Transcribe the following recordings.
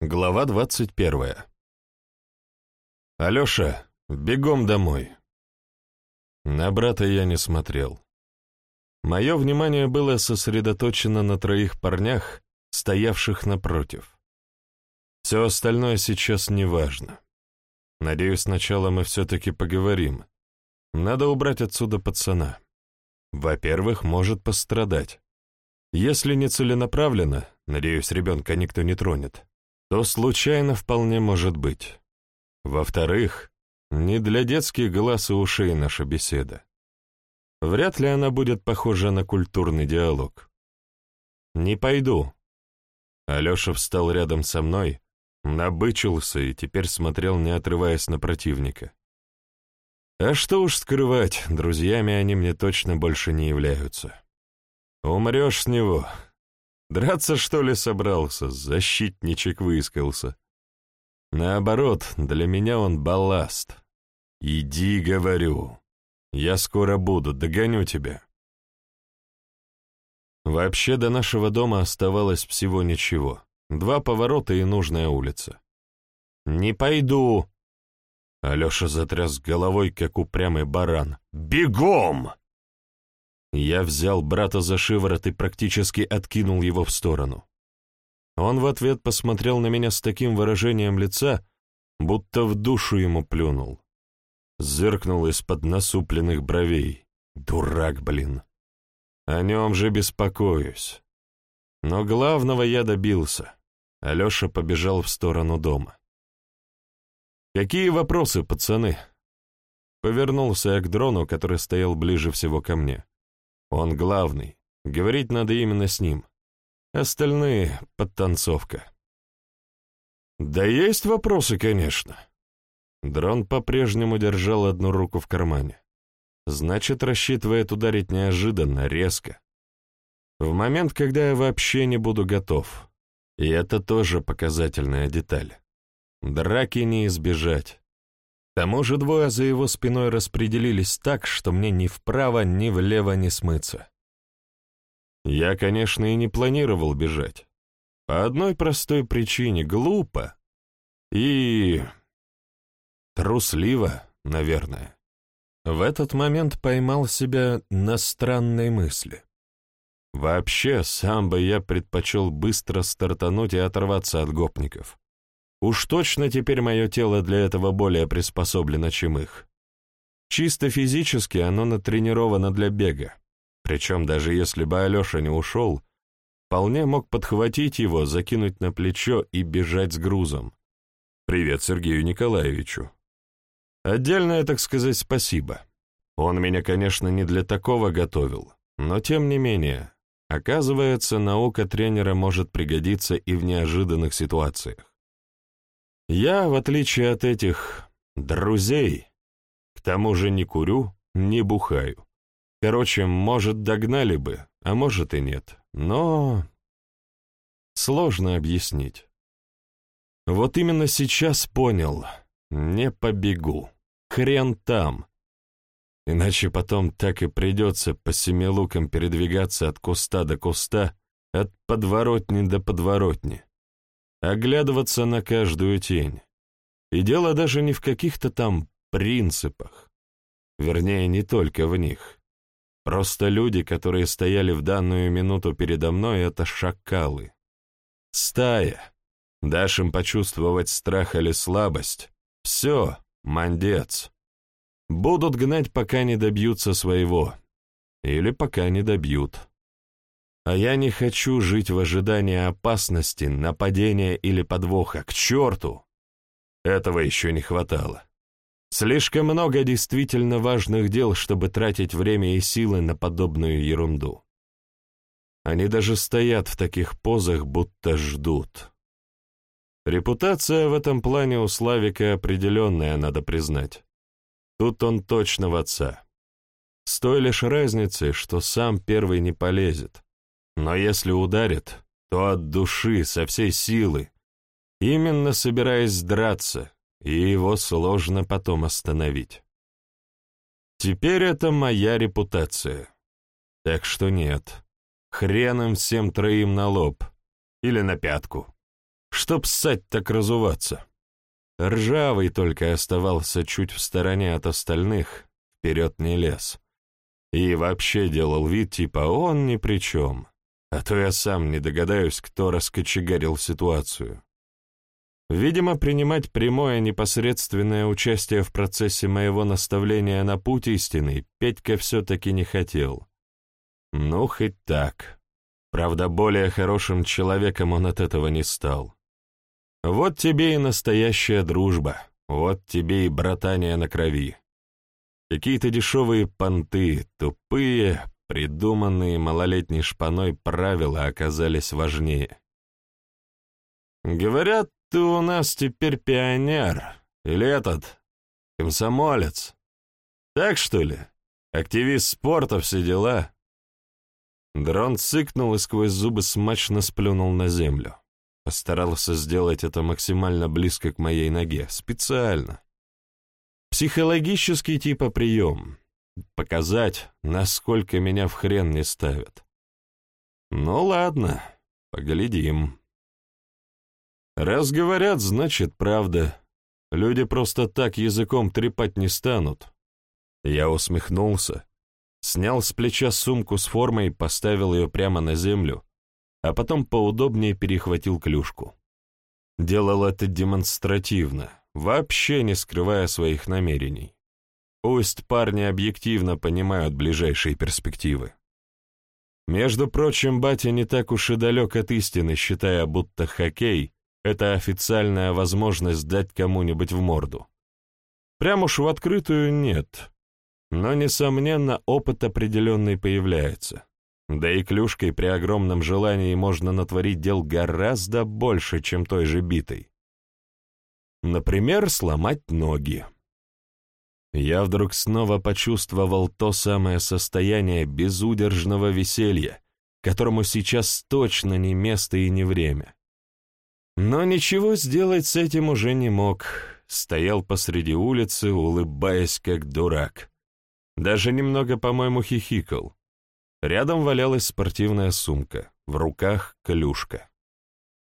Глава двадцать первая. «Алеша, бегом домой!» На брата я не смотрел. Мое внимание было сосредоточено на троих парнях, стоявших напротив. Все остальное сейчас не важно. Надеюсь, сначала мы все-таки поговорим. Надо убрать отсюда пацана. Во-первых, может пострадать. Если не целенаправленно, надеюсь, ребенка никто не тронет, то случайно вполне может быть. Во-вторых, не для детских глаз и ушей наша беседа. Вряд ли она будет похожа на культурный диалог. «Не пойду». Алеша встал рядом со мной, набычился и теперь смотрел, не отрываясь на противника. А что уж скрывать, друзьями они мне точно больше не являются. Умрешь с него, Драться, что ли, собрался? Защитничек выискался. Наоборот, для меня он балласт. Иди, говорю. Я скоро буду, догоню тебя. Вообще до нашего дома оставалось всего ничего. Два поворота и нужная улица. «Не пойду!» Алеша затряс головой, как упрямый баран. «Бегом!» Я взял брата за шиворот и практически откинул его в сторону. Он в ответ посмотрел на меня с таким выражением лица, будто в душу ему плюнул. Зыркнул из-под насупленных бровей. Дурак, блин. О нем же беспокоюсь. Но главного я добился. Алеша побежал в сторону дома. «Какие вопросы, пацаны?» Повернулся я к дрону, который стоял ближе всего ко мне. Он главный, говорить надо именно с ним. Остальные — подтанцовка. Да есть вопросы, конечно. Дрон по-прежнему держал одну руку в кармане. Значит, рассчитывает ударить неожиданно, резко. В момент, когда я вообще не буду готов. И это тоже показательная деталь. Драки не избежать. Тому же двое за его спиной распределились так, что мне ни вправо, ни влево не смыться. Я, конечно, и не планировал бежать. По одной простой причине — глупо. И... трусливо, наверное. В этот момент поймал себя на странной мысли. Вообще, сам бы я предпочел быстро стартануть и оторваться от гопников. Уж точно теперь мое тело для этого более приспособлено, чем их. Чисто физически оно натренировано для бега. Причем даже если бы Алеша не ушел, вполне мог подхватить его, закинуть на плечо и бежать с грузом. Привет Сергею Николаевичу. Отдельное, так сказать, спасибо. Он меня, конечно, не для такого готовил, но тем не менее, оказывается, наука тренера может пригодиться и в неожиданных ситуациях. Я, в отличие от этих друзей, к тому же не курю, не бухаю. Короче, может, догнали бы, а может и нет. Но сложно объяснить. Вот именно сейчас понял, не побегу. Хрен там. Иначе потом так и придется по семилукам передвигаться от куста до куста, от подворотни до подворотни оглядываться на каждую тень. И дело даже не в каких-то там принципах. Вернее, не только в них. Просто люди, которые стояли в данную минуту передо мной, — это шакалы. Стая. Дашь им почувствовать страх или слабость. Все, мандец. Будут гнать, пока не добьются своего. Или пока не добьют. А я не хочу жить в ожидании опасности, нападения или подвоха. К черту! Этого еще не хватало. Слишком много действительно важных дел, чтобы тратить время и силы на подобную ерунду. Они даже стоят в таких позах, будто ждут. Репутация в этом плане у Славика определенная, надо признать. Тут он точно в отца. С той лишь разницей, что сам первый не полезет, но если ударит, то от души, со всей силы, именно собираясь драться, и его сложно потом остановить. Теперь это моя репутация. Так что нет. Хрен им всем троим на лоб. Или на пятку. Чтоб ссать так разуваться. Ржавый только оставался чуть в стороне от остальных, вперед не лез. И вообще делал вид, типа он ни при чем. А то я сам не догадаюсь, кто раскочегарил ситуацию. Видимо, принимать прямое непосредственное участие в процессе моего наставления на путь истины Петька все-таки не хотел. Ну, хоть так. Правда, более хорошим человеком он от этого не стал. Вот тебе и настоящая дружба, вот тебе и братание на крови. Какие-то дешевые понты, тупые, придуманные малолетней шпаной правила оказались важнее. Говорят, ты у нас теперь пионер, или этот, комсомолец. Так что ли? Активист спорта, все дела. Дрон цыкнул и сквозь зубы смачно сплюнул на землю. Постарался сделать это максимально близко к моей ноге, специально. Психологический типа прием. Показать, насколько меня в хрен не ставят. Ну ладно, поглядим. Раз говорят, значит правда. Люди просто так языком трепать не станут. Я усмехнулся, снял с плеча сумку с формой и поставил ее прямо на землю, а потом поудобнее перехватил клюшку. Делал это демонстративно, вообще не скрывая своих намерений. Пусть парни объективно понимают ближайшие перспективы. Между прочим, батя не так уж и далек от истины, считая, будто хоккей это официальная возможность дать кому-нибудь в морду. Прям уж в открытую нет, но, несомненно, опыт определенный появляется. Да и клюшкой при огромном желании можно натворить дел гораздо больше, чем той же битой. Например, сломать ноги. Я вдруг снова почувствовал то самое состояние безудержного веселья, которому сейчас точно не место и не время. Но ничего сделать с этим уже не мог. Стоял посреди улицы, улыбаясь как дурак. Даже немного, по-моему, хихикал. Рядом валялась спортивная сумка, в руках клюшка.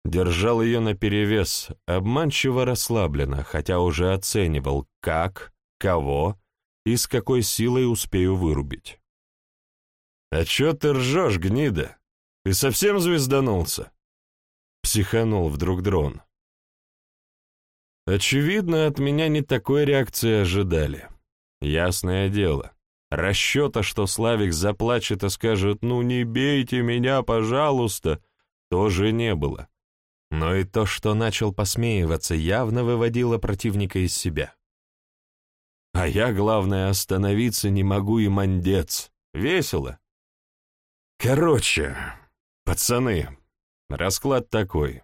Держал ее наперевес, обманчиво расслабленно, хотя уже оценивал, как, кого и с какой силой успею вырубить. «А чё ты ржешь, гнида? Ты совсем звезданулся?» Психанул вдруг дрон. Очевидно, от меня не такой реакции ожидали. Ясное дело. Расчета, что Славик заплачет и скажет «ну не бейте меня, пожалуйста», тоже не было. Но и то, что начал посмеиваться, явно выводило противника из себя. А я, главное, остановиться не могу и мандец. Весело. Короче, пацаны, Расклад такой.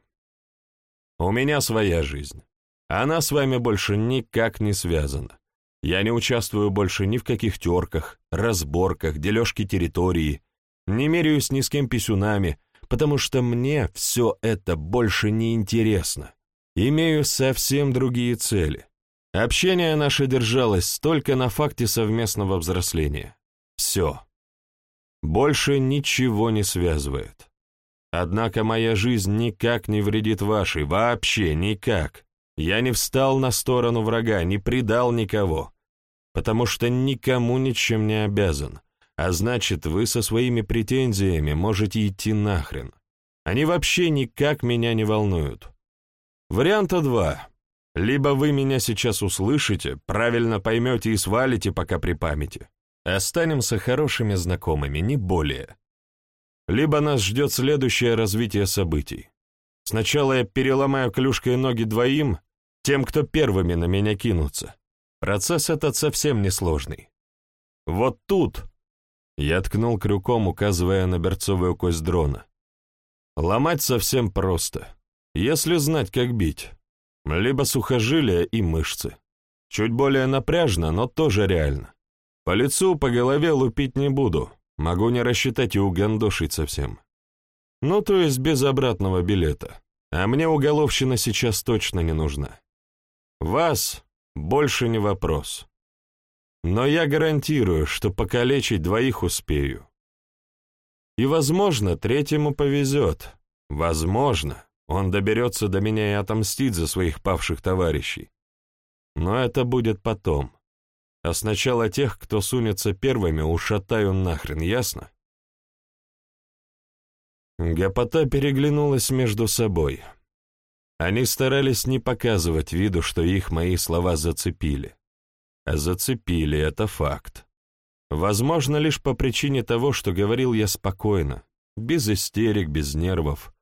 У меня своя жизнь. Она с вами больше никак не связана. Я не участвую больше ни в каких терках, разборках, дележке территории, не меряюсь ни с кем писюнами, потому что мне все это больше не интересно. Имею совсем другие цели. Общение наше держалось только на факте совместного взросления. Все. Больше ничего не связывает. Однако моя жизнь никак не вредит вашей, вообще никак. Я не встал на сторону врага, не предал никого, потому что никому ничем не обязан. А значит, вы со своими претензиями можете идти нахрен. Они вообще никак меня не волнуют. Варианта два. Либо вы меня сейчас услышите, правильно поймете и свалите пока при памяти. Останемся хорошими знакомыми, не более либо нас ждет следующее развитие событий. Сначала я переломаю клюшкой ноги двоим, тем, кто первыми на меня кинутся. Процесс этот совсем несложный. Вот тут я ткнул крюком, указывая на берцовую кость дрона. Ломать совсем просто, если знать, как бить. Либо сухожилия и мышцы. Чуть более напряжно, но тоже реально. По лицу, по голове лупить не буду, Могу не рассчитать и угандошить совсем. Ну, то есть без обратного билета. А мне уголовщина сейчас точно не нужна. Вас больше не вопрос. Но я гарантирую, что покалечить двоих успею. И, возможно, третьему повезет. Возможно, он доберется до меня и отомстит за своих павших товарищей. Но это будет потом. А сначала тех, кто сунется первыми, ушатаю нахрен, ясно? Гопота переглянулась между собой. Они старались не показывать виду, что их мои слова зацепили. А зацепили — это факт. Возможно, лишь по причине того, что говорил я спокойно, без истерик, без нервов,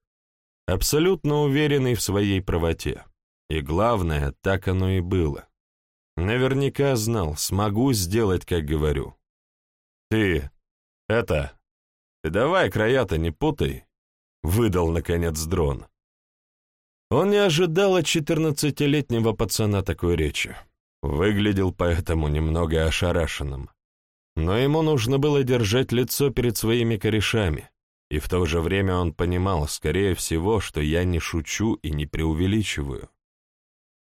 абсолютно уверенный в своей правоте. И главное, так оно и было. Наверняка знал, смогу сделать, как говорю. «Ты, это, ты давай края-то не путай», — выдал, наконец, дрон. Он не ожидал от четырнадцатилетнего пацана такой речи. Выглядел поэтому немного ошарашенным. Но ему нужно было держать лицо перед своими корешами, и в то же время он понимал, скорее всего, что я не шучу и не преувеличиваю.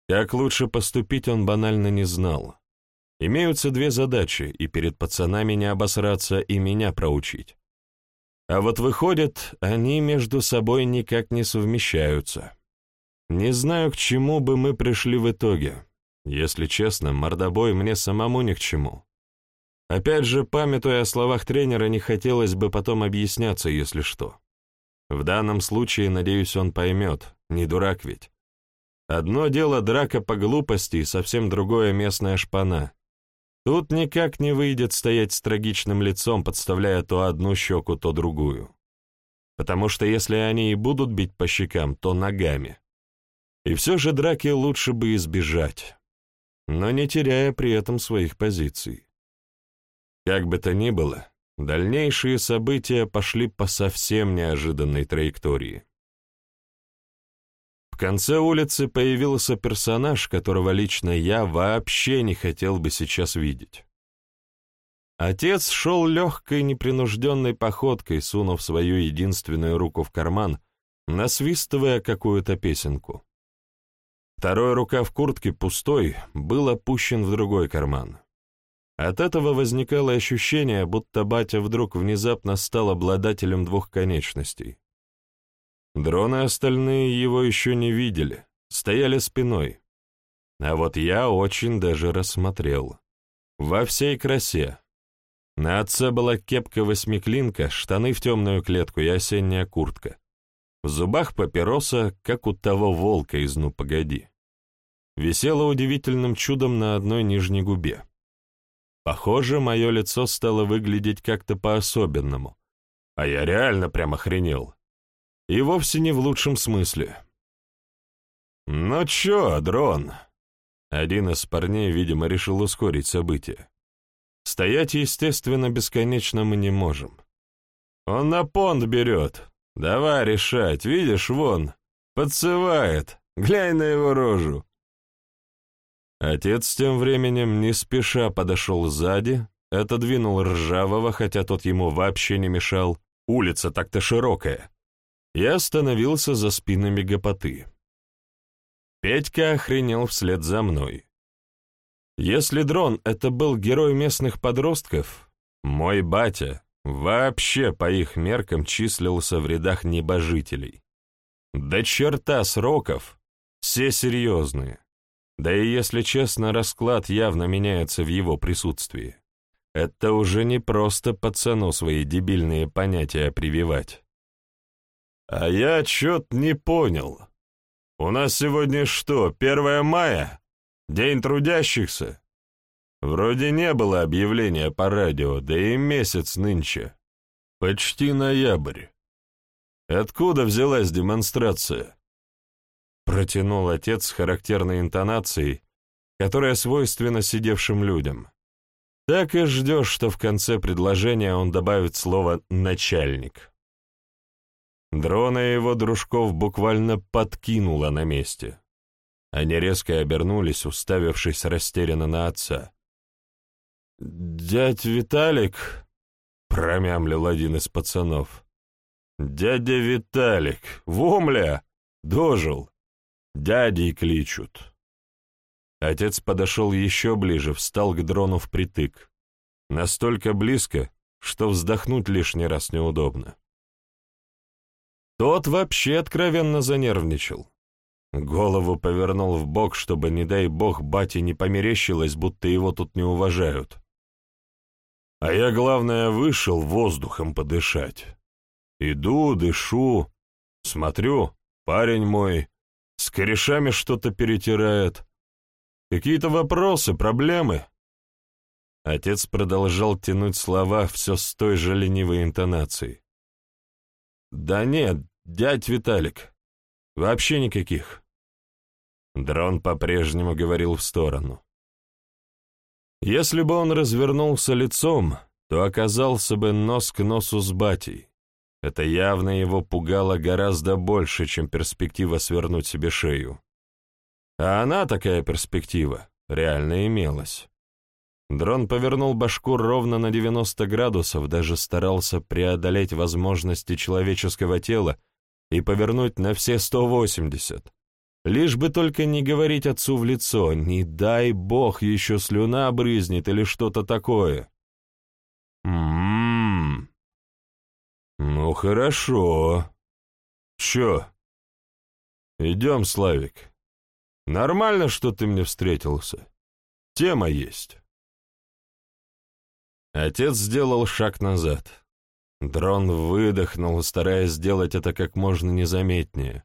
Как лучше поступить, он банально не знал. Имеются две задачи, и перед пацанами не обосраться и меня проучить. А вот выходит, они между собой никак не совмещаются. Не знаю, к чему бы мы пришли в итоге. Если честно, мордобой мне самому ни к чему. Опять же, памятуя о словах тренера, не хотелось бы потом объясняться, если что. В данном случае, надеюсь, он поймет, не дурак ведь. Одно дело драка по глупости, совсем другое местная шпана. Тут никак не выйдет стоять с трагичным лицом, подставляя то одну щеку, то другую. Потому что если они и будут бить по щекам, то ногами. И все же драки лучше бы избежать, но не теряя при этом своих позиций. Как бы то ни было, дальнейшие события пошли по совсем неожиданной траектории. В конце улицы появился персонаж, которого лично я вообще не хотел бы сейчас видеть. Отец шел легкой, непринужденной походкой, сунув свою единственную руку в карман, насвистывая какую-то песенку. Второй рука в куртке пустой был опущен в другой карман. От этого возникало ощущение, будто батя вдруг внезапно стал обладателем двух конечностей. Дроны остальные его еще не видели, стояли спиной. А вот я очень даже рассмотрел. Во всей красе. На отце была кепка-восьмиклинка, штаны в темную клетку и осенняя куртка. В зубах папироса, как у того волка из «Ну, погоди». Висела удивительным чудом на одной нижней губе. Похоже, мое лицо стало выглядеть как-то по-особенному. А я реально прям охренел. И вовсе не в лучшем смысле. «Ну чё, дрон?» Один из парней, видимо, решил ускорить события. Стоять, естественно, бесконечно мы не можем. Он на понт берет. Давай решать, видишь, вон, подсывает. Глянь на его рожу. Отец тем временем не спеша подошел сзади, отодвинул ржавого, хотя тот ему вообще не мешал. Улица так-то широкая и остановился за спинами гопоты. Петька охренел вслед за мной. Если дрон — это был герой местных подростков, мой батя вообще по их меркам числился в рядах небожителей. До черта сроков, все серьезные. Да и, если честно, расклад явно меняется в его присутствии. Это уже не просто пацану свои дебильные понятия прививать. «А я чё-то не понял. У нас сегодня что, 1 мая? День трудящихся?» Вроде не было объявления по радио, да и месяц нынче. Почти ноябрь. Откуда взялась демонстрация? Протянул отец с характерной интонацией, которая свойственна сидевшим людям. Так и ждешь, что в конце предложения он добавит слово «начальник». Дрона и его дружков буквально подкинуло на месте. Они резко обернулись, уставившись растерянно на отца. «Дядь Виталик?» — промямлил один из пацанов. «Дядя Виталик! Вомля! Дожил! Дядей кличут!» Отец подошел еще ближе, встал к дрону впритык. Настолько близко, что вздохнуть лишний раз неудобно. Тот вообще откровенно занервничал. Голову повернул в бок, чтобы, не дай бог, бате не померещилось, будто его тут не уважают. А я, главное, вышел воздухом подышать. Иду, дышу, смотрю, парень мой с корешами что-то перетирает. Какие-то вопросы, проблемы. Отец продолжал тянуть слова все с той же ленивой интонацией. «Да нет, дядь Виталик, вообще никаких». Дрон по-прежнему говорил в сторону. Если бы он развернулся лицом, то оказался бы нос к носу с батей. Это явно его пугало гораздо больше, чем перспектива свернуть себе шею. А она, такая перспектива, реально имелась. Дрон повернул башку ровно на 90 градусов, даже старался преодолеть возможности человеческого тела и повернуть на все 180. Лишь бы только не говорить отцу в лицо, не дай бог еще слюна брызнет или что-то такое. «М-м-м. Ну хорошо. Чё? Идем, Славик. Нормально, что ты мне встретился. Тема есть». Отец сделал шаг назад. Дрон выдохнул, стараясь сделать это как можно незаметнее.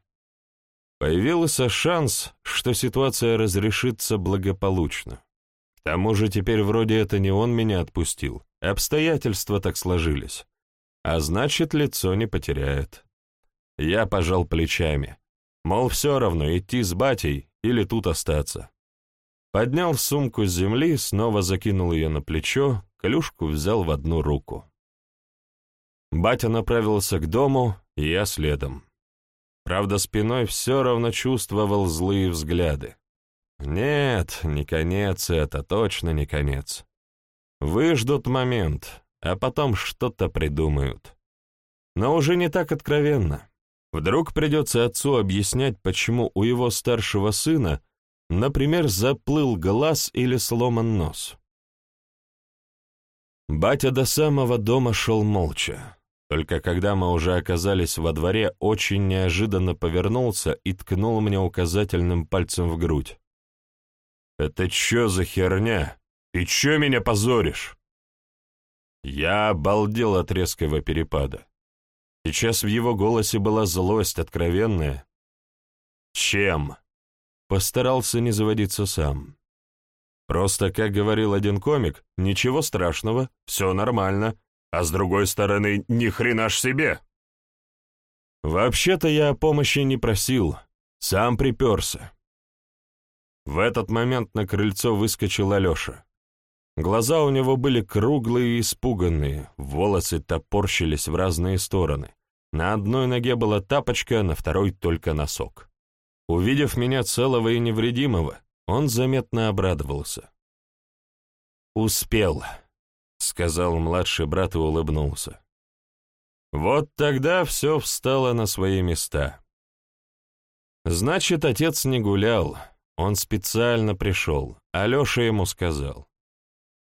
Появился шанс, что ситуация разрешится благополучно. К тому же теперь вроде это не он меня отпустил, обстоятельства так сложились. А значит, лицо не потеряет. Я пожал плечами. Мол, все равно, идти с батей или тут остаться. Поднял сумку с земли, снова закинул ее на плечо, клюшку взял в одну руку. Батя направился к дому, и я следом. Правда, спиной все равно чувствовал злые взгляды. Нет, не конец это, точно не конец. Выждут момент, а потом что-то придумают. Но уже не так откровенно. Вдруг придется отцу объяснять, почему у его старшего сына, например, заплыл глаз или сломан нос. Батя до самого дома шел молча. Только когда мы уже оказались во дворе, очень неожиданно повернулся и ткнул мне указательным пальцем в грудь. «Это чё за херня? Ты чё меня позоришь?» Я обалдел от резкого перепада. Сейчас в его голосе была злость откровенная. «Чем?» Постарался не заводиться сам. Просто, как говорил один комик, ничего страшного, все нормально, а с другой стороны, ни хрена ж себе. Вообще-то я о помощи не просил, сам приперся. В этот момент на крыльцо выскочил Алеша. Глаза у него были круглые и испуганные, волосы топорщились в разные стороны. На одной ноге была тапочка, на второй только носок. Увидев меня целого и невредимого, он заметно обрадовался. «Успел», — сказал младший брат и улыбнулся. Вот тогда все встало на свои места. Значит, отец не гулял, он специально пришел, Алеша ему сказал.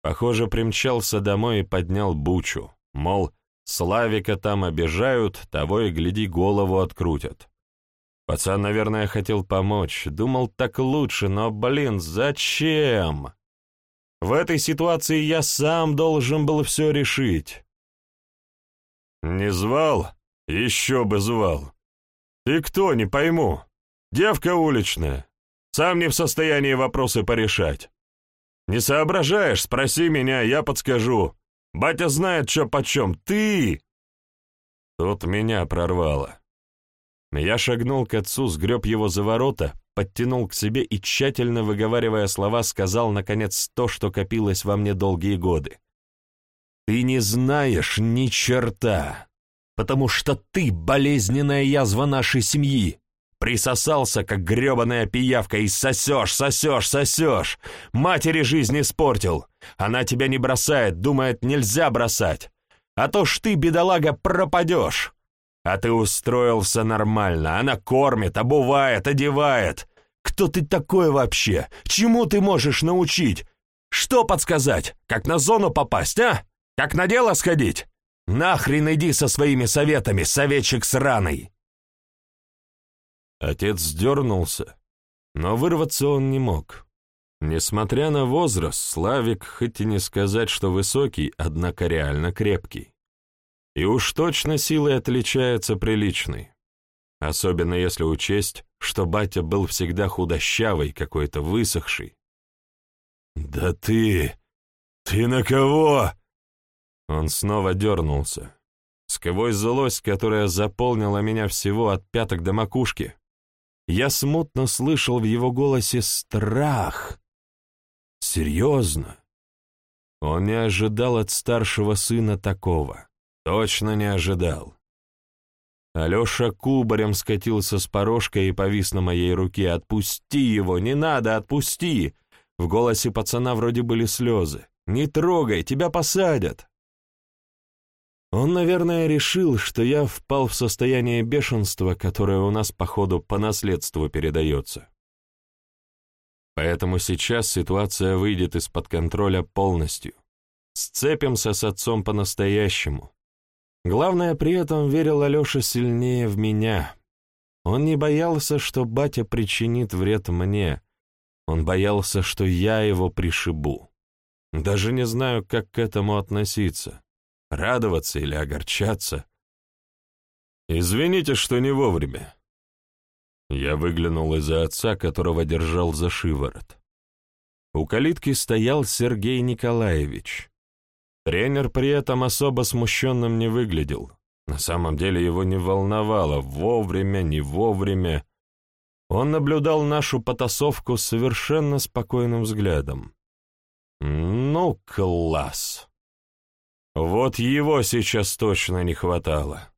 Похоже, примчался домой и поднял бучу, мол, Славика там обижают, того и гляди, голову открутят. Пацан, наверное, хотел помочь, думал так лучше, но, блин, зачем? В этой ситуации я сам должен был все решить. Не звал? Еще бы звал. Ты кто, не пойму. Девка уличная. Сам не в состоянии вопросы порешать. Не соображаешь, спроси меня, я подскажу. Батя знает, что почем. Ты! Тут меня прорвало. Я шагнул к отцу, сгреб его за ворота, подтянул к себе и, тщательно выговаривая слова, сказал, наконец, то, что копилось во мне долгие годы. «Ты не знаешь ни черта, потому что ты — болезненная язва нашей семьи. Присосался, как гребаная пиявка, и сосешь, сосешь, сосешь. Матери жизнь испортил. Она тебя не бросает, думает, нельзя бросать. А то ж ты, бедолага, пропадешь. А ты устроился нормально. Она кормит, обувает, одевает. Кто ты такой вообще? Чему ты можешь научить? Что подсказать? Как на зону попасть, а? Как на дело сходить? Нахрен иди со своими советами, советчик сраный. Отец дернулся, но вырваться он не мог. Несмотря на возраст, Славик, хоть и не сказать, что высокий, однако реально крепкий. И уж точно силой отличается приличной. Особенно если учесть, что батя был всегда худощавый, какой-то высохший. «Да ты... ты на кого?» Он снова дернулся. Сквозь злость, которая заполнила меня всего от пяток до макушки, я смутно слышал в его голосе страх. Серьезно. Он не ожидал от старшего сына такого. Точно не ожидал. Алеша кубарем скатился с порожка и повис на моей руке. «Отпусти его! Не надо! Отпусти!» В голосе пацана вроде были слезы. «Не трогай! Тебя посадят!» Он, наверное, решил, что я впал в состояние бешенства, которое у нас, походу, по наследству передается. Поэтому сейчас ситуация выйдет из-под контроля полностью. Сцепимся с отцом по-настоящему. Главное, при этом верил Алеша сильнее в меня. Он не боялся, что батя причинит вред мне. Он боялся, что я его пришибу. Даже не знаю, как к этому относиться радоваться или огорчаться. «Извините, что не вовремя». Я выглянул из-за отца, которого держал за шиворот. У калитки стоял Сергей Николаевич. Тренер при этом особо смущенным не выглядел. На самом деле его не волновало, вовремя, не вовремя. Он наблюдал нашу потасовку совершенно спокойным взглядом. «Ну, класс!» Вот его сейчас точно не хватало.